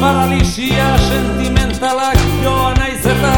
paralisia sentimentalak joan aizetan